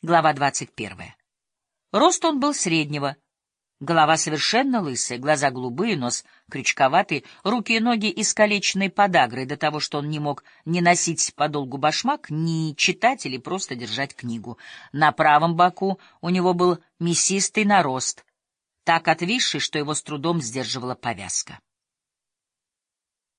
Глава двадцать первая. Рост он был среднего, голова совершенно лысая, глаза голубые, нос крючковатый, руки и ноги искалеченные подагрой до того, что он не мог ни носить подолгу башмак, ни читать или просто держать книгу. На правом боку у него был мясистый нарост, так отвисший, что его с трудом сдерживала повязка.